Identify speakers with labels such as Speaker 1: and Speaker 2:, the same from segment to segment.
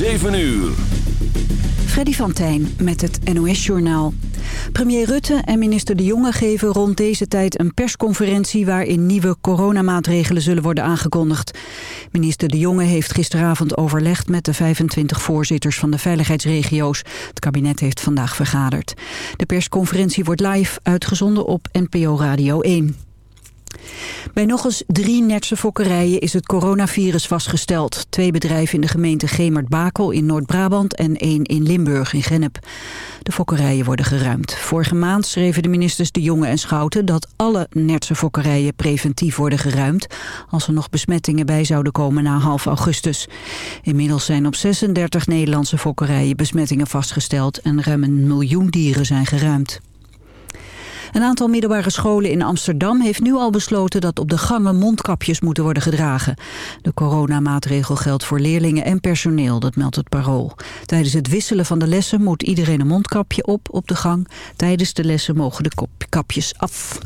Speaker 1: 7 uur.
Speaker 2: Freddy van Tijn met het NOS-journaal. Premier Rutte en minister De Jonge geven rond deze tijd een persconferentie... waarin nieuwe coronamaatregelen zullen worden aangekondigd. Minister De Jonge heeft gisteravond overlegd met de 25 voorzitters van de veiligheidsregio's. Het kabinet heeft vandaag vergaderd. De persconferentie wordt live uitgezonden op NPO Radio 1. Bij nog eens drie netse fokkerijen is het coronavirus vastgesteld. Twee bedrijven in de gemeente Gemert-Bakel in Noord-Brabant en één in Limburg in Gennep. De fokkerijen worden geruimd. Vorige maand schreven de ministers De Jonge en Schouten dat alle netse fokkerijen preventief worden geruimd als er nog besmettingen bij zouden komen na half augustus. Inmiddels zijn op 36 Nederlandse fokkerijen besmettingen vastgesteld en ruim een miljoen dieren zijn geruimd. Een aantal middelbare scholen in Amsterdam heeft nu al besloten dat op de gangen mondkapjes moeten worden gedragen. De coronamaatregel geldt voor leerlingen en personeel, dat meldt het parool. Tijdens het wisselen van de lessen moet iedereen een mondkapje op op de gang. Tijdens de lessen mogen de kapjes af.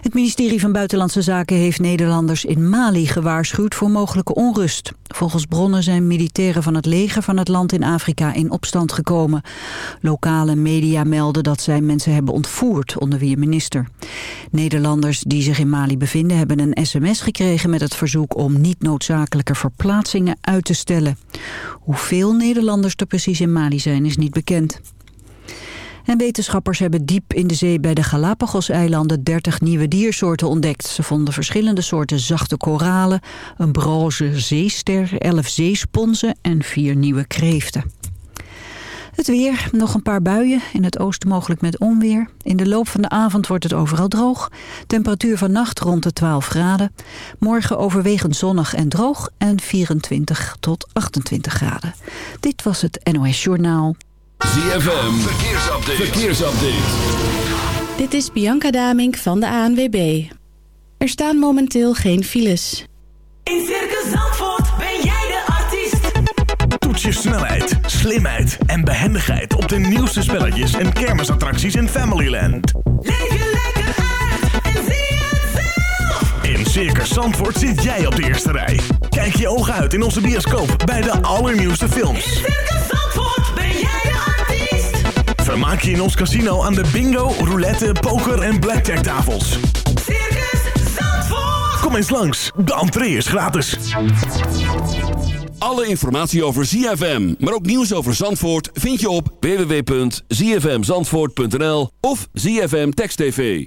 Speaker 2: Het ministerie van Buitenlandse Zaken heeft Nederlanders in Mali gewaarschuwd voor mogelijke onrust. Volgens bronnen zijn militairen van het leger van het land in Afrika in opstand gekomen. Lokale media melden dat zij mensen hebben ontvoerd, onder wie een minister. Nederlanders die zich in Mali bevinden hebben een sms gekregen met het verzoek om niet noodzakelijke verplaatsingen uit te stellen. Hoeveel Nederlanders er precies in Mali zijn is niet bekend. En wetenschappers hebben diep in de zee bij de Galapagos-eilanden 30 nieuwe diersoorten ontdekt. Ze vonden verschillende soorten zachte koralen, een broze zeester, 11 zeesponsen en vier nieuwe kreeften. Het weer, nog een paar buien, in het oosten mogelijk met onweer. In de loop van de avond wordt het overal droog. Temperatuur vannacht rond de 12 graden. Morgen overwegend zonnig en droog en 24 tot 28 graden. Dit was het NOS Journaal.
Speaker 1: ZFM, verkeersupdate. verkeersupdate.
Speaker 3: Dit is Bianca Damink van de ANWB. Er staan momenteel geen files.
Speaker 4: In Circus Zandvoort ben jij de artiest.
Speaker 5: Toets je snelheid, slimheid en behendigheid op de nieuwste spelletjes en kermisattracties in Familyland.
Speaker 4: Leef je lekker uit en zie het zelf.
Speaker 5: In Circus Zandvoort zit jij op de eerste rij. Kijk je ogen uit in onze bioscoop bij de allernieuwste films.
Speaker 4: In Circus Zandvoort
Speaker 5: Vermaak je in ons casino aan de bingo, roulette, poker en blackjack tafels.
Speaker 4: Circus Zandvoort.
Speaker 5: Kom eens langs, de entree is gratis.
Speaker 1: Alle informatie over ZFM, maar ook nieuws over Zandvoort... vind je op www.zfmzandvoort.nl of ZFM Text TV.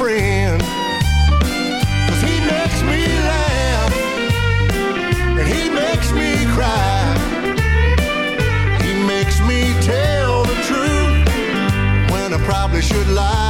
Speaker 6: friend. Cause he makes me laugh and he makes me cry. He makes me tell the truth when I probably should lie.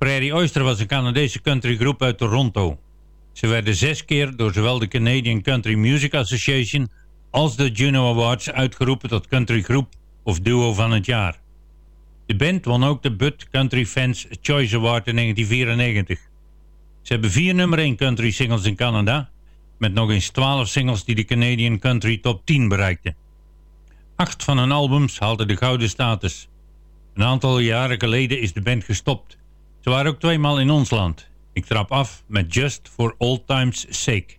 Speaker 7: Prairie Oyster was een Canadese countrygroep uit Toronto. Ze werden zes keer door zowel de Canadian Country Music Association als de Juno Awards uitgeroepen tot countrygroep of duo van het jaar. De band won ook de Bud Country Fans Choice Award in 1994. Ze hebben vier nummer 1 country singles in Canada, met nog eens 12 singles die de Canadian Country Top 10 bereikten. Acht van hun albums haalden de gouden status. Een aantal jaren geleden is de band gestopt. Ze waren ook tweemaal in ons land. Ik trap af met Just for Old Times Sake.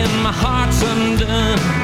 Speaker 7: and my heart's undone.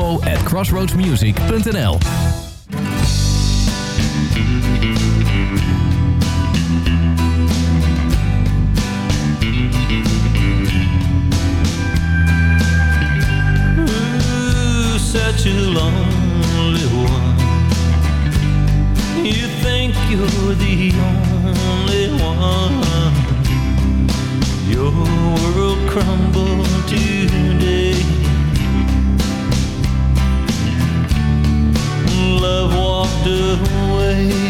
Speaker 8: info at crossroadsmusic.nl
Speaker 7: Such a lonely one. You think you're the only one. Your world crumbled to say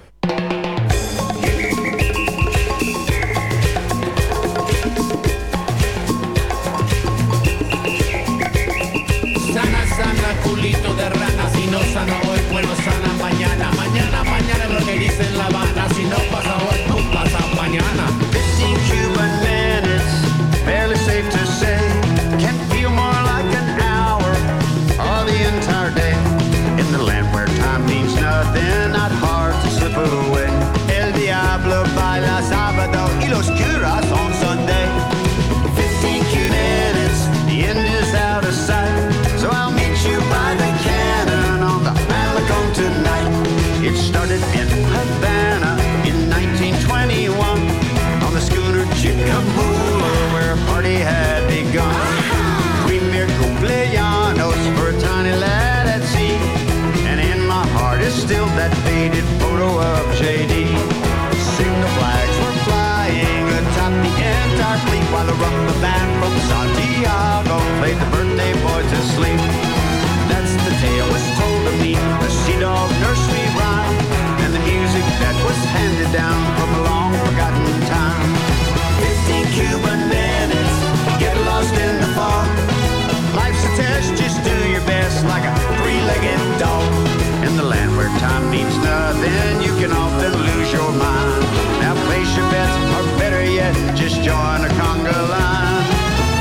Speaker 9: join a conga line.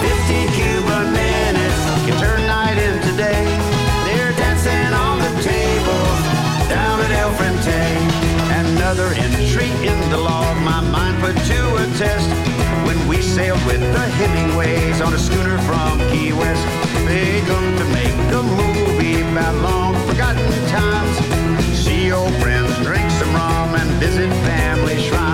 Speaker 9: 15 Cuban minutes can turn night into day. They're dancing on the table down at El Frente. Another entry in the log, my mind put to a test. When we sailed with the Hemingways on a schooner from Key West, they come to make a movie about long forgotten times. See old friends, drink some rum, and visit family shrines.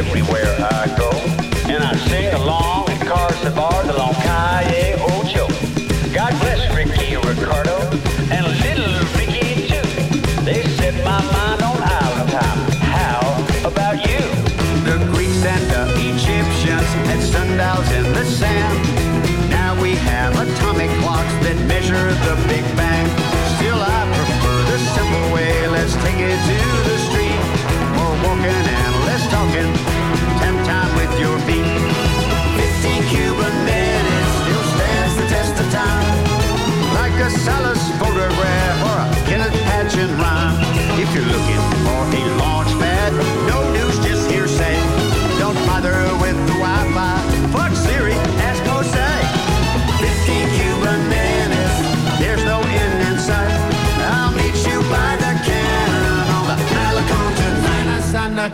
Speaker 9: Everywhere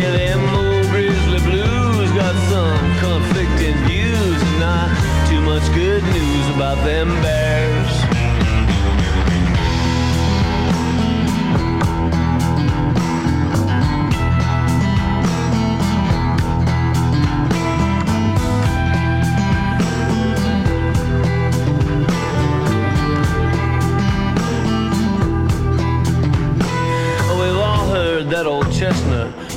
Speaker 10: Them old grizzly blues got some conflicting views not too much good news about them bears.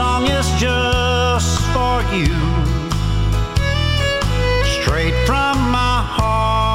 Speaker 11: Song is just for you, straight from my heart.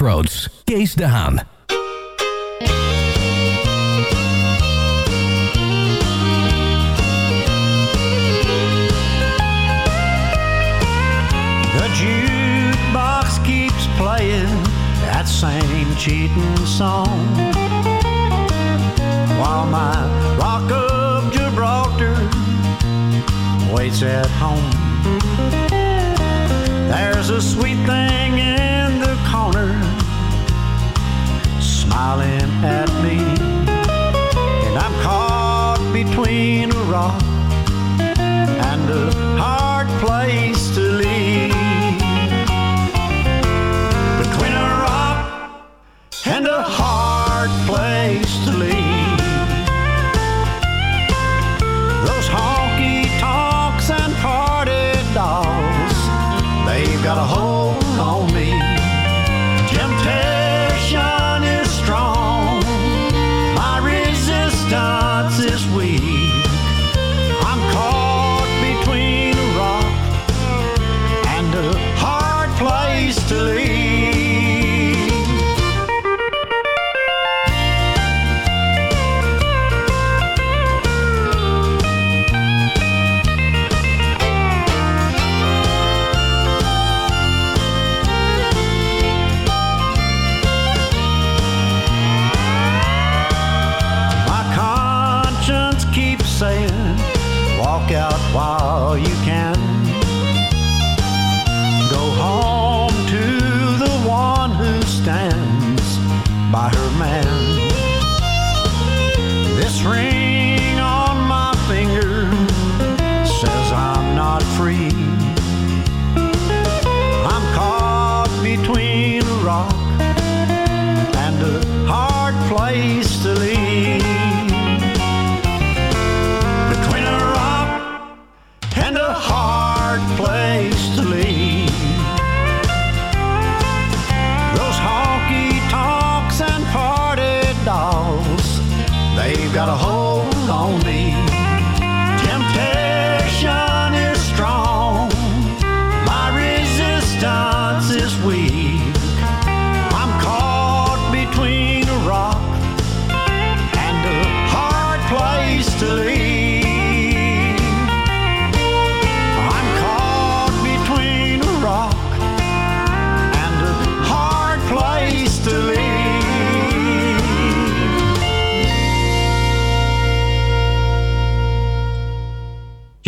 Speaker 8: Crossroads, Kees de Haan.
Speaker 11: The jukebox keeps playing that same cheating a hard place to leave. Between a rock and a